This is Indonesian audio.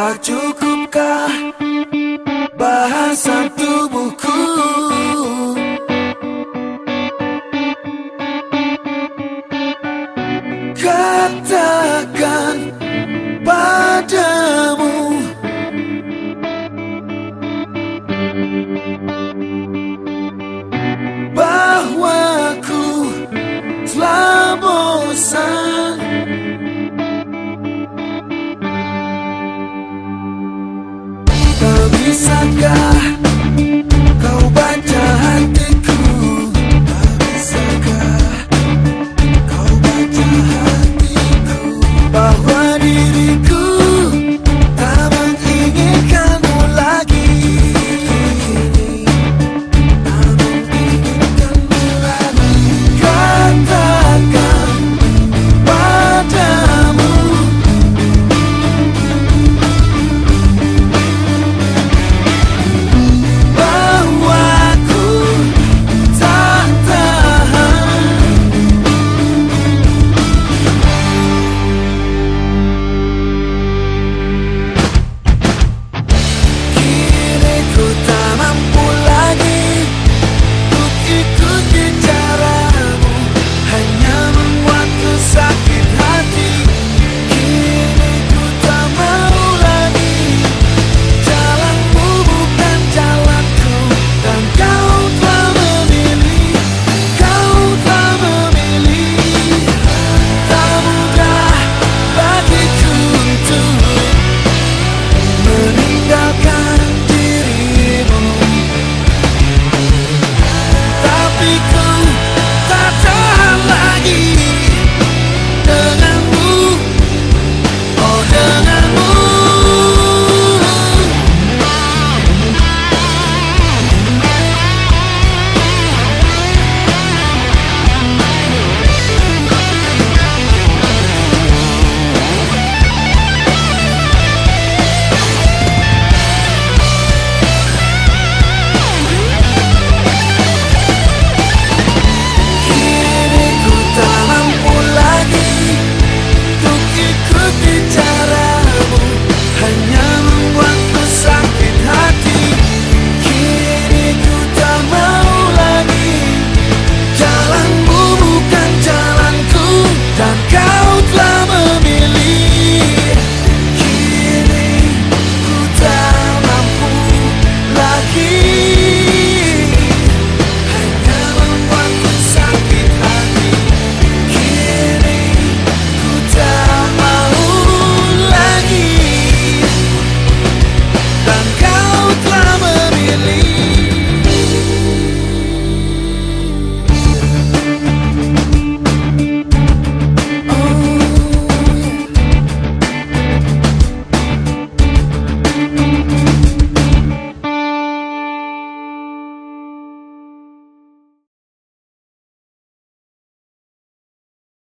Tak cukupkah bahasa tubuhku? Katakan padamu Bahwa ku telah bosan.